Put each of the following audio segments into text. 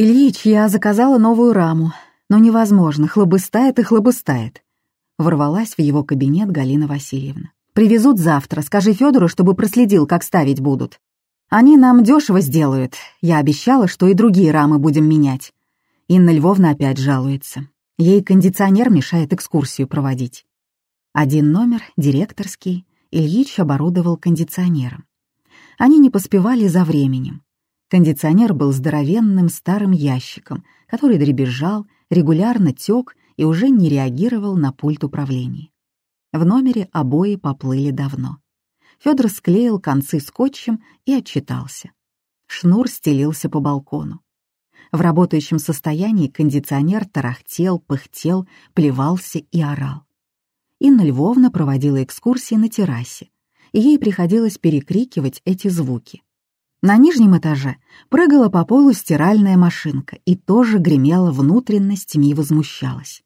«Ильич, я заказала новую раму, но невозможно, хлобыстает и хлобыстает». Ворвалась в его кабинет Галина Васильевна. «Привезут завтра, скажи Федору, чтобы проследил, как ставить будут. Они нам дешево сделают. Я обещала, что и другие рамы будем менять». Инна Львовна опять жалуется. Ей кондиционер мешает экскурсию проводить. Один номер, директорский, Ильич оборудовал кондиционером. Они не поспевали за временем. Кондиционер был здоровенным старым ящиком, который дребезжал, регулярно тек и уже не реагировал на пульт управления. В номере обои поплыли давно. Федор склеил концы скотчем и отчитался. Шнур стелился по балкону. В работающем состоянии кондиционер тарахтел, пыхтел, плевался и орал. Инна Львовна проводила экскурсии на террасе, и ей приходилось перекрикивать эти звуки. На нижнем этаже прыгала по полу стиральная машинка и тоже гремела внутренностями и возмущалась.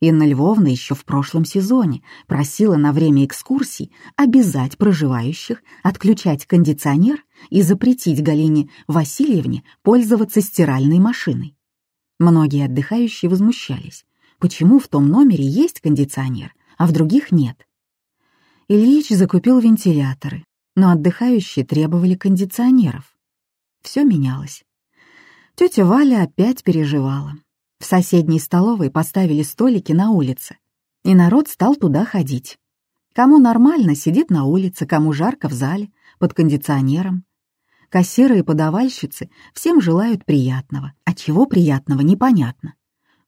Инна Львовна еще в прошлом сезоне просила на время экскурсий обязать проживающих отключать кондиционер и запретить Галине Васильевне пользоваться стиральной машиной. Многие отдыхающие возмущались, почему в том номере есть кондиционер, а в других нет. Ильич закупил вентиляторы, но отдыхающие требовали кондиционеров. Все менялось. Тетя Валя опять переживала. В соседней столовой поставили столики на улице, и народ стал туда ходить. Кому нормально, сидит на улице, кому жарко в зале, под кондиционером. Кассиры и подавальщицы всем желают приятного, а чего приятного непонятно.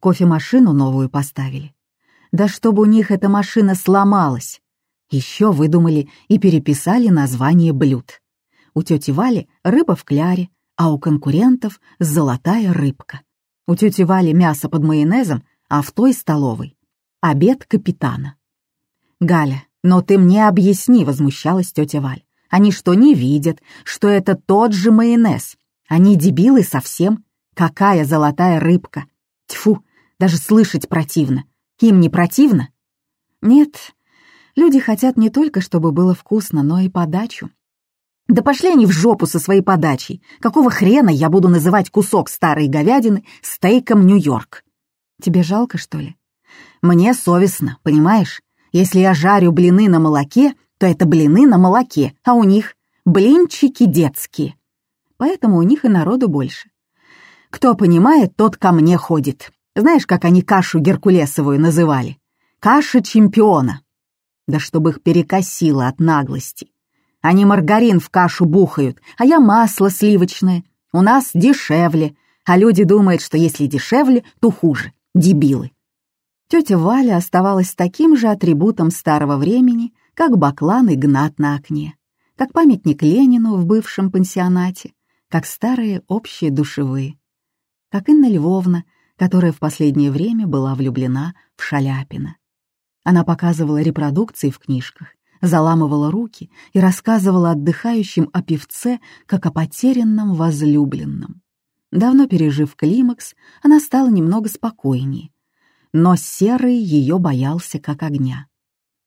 Кофемашину новую поставили. Да чтобы у них эта машина сломалась. Еще выдумали и переписали название блюд. У тети Вали рыба в кляре, а у конкурентов золотая рыбка. У тети Вали мясо под майонезом, а в той столовой — обед капитана. «Галя, но ты мне объясни», — возмущалась тетя Валь. «Они что, не видят, что это тот же майонез? Они дебилы совсем? Какая золотая рыбка? Тьфу, даже слышать противно. Им не противно?» «Нет, Люди хотят не только, чтобы было вкусно, но и подачу. Да пошли они в жопу со своей подачей. Какого хрена я буду называть кусок старой говядины стейком Нью-Йорк? Тебе жалко, что ли? Мне совестно, понимаешь? Если я жарю блины на молоке, то это блины на молоке, а у них блинчики детские. Поэтому у них и народу больше. Кто понимает, тот ко мне ходит. Знаешь, как они кашу геркулесовую называли? Каша чемпиона да чтобы их перекосило от наглости. Они маргарин в кашу бухают, а я масло сливочное. У нас дешевле, а люди думают, что если дешевле, то хуже. Дебилы. Тетя Валя оставалась таким же атрибутом старого времени, как баклан и гнат на окне, как памятник Ленину в бывшем пансионате, как старые общие душевые, как Инна Львовна, которая в последнее время была влюблена в Шаляпина. Она показывала репродукции в книжках, заламывала руки и рассказывала отдыхающим о певце, как о потерянном возлюбленном. Давно пережив климакс, она стала немного спокойнее. Но Серый ее боялся как огня.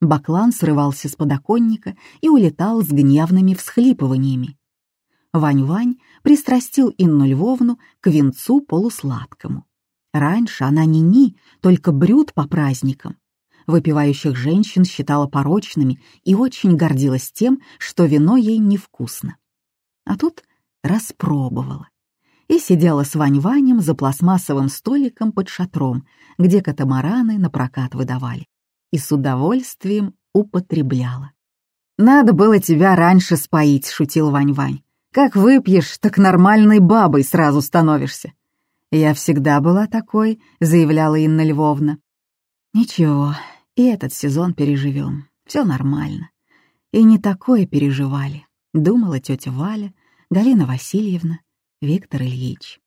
Баклан срывался с подоконника и улетал с гневными всхлипываниями. Вань-Вань пристрастил Инну Львовну к венцу полусладкому. Раньше она не ни, только брют по праздникам выпивающих женщин считала порочными и очень гордилась тем, что вино ей невкусно. А тут распробовала. И сидела с Вань-Ванем за пластмассовым столиком под шатром, где катамараны на прокат выдавали, и с удовольствием употребляла. «Надо было тебя раньше споить», — шутил Вань-Вань. «Как выпьешь, так нормальной бабой сразу становишься». «Я всегда была такой», — заявляла Инна Львовна. «Ничего, и этот сезон переживем. Все нормально. И не такое переживали, думала тетя Валя, Галина Васильевна, Виктор Ильич.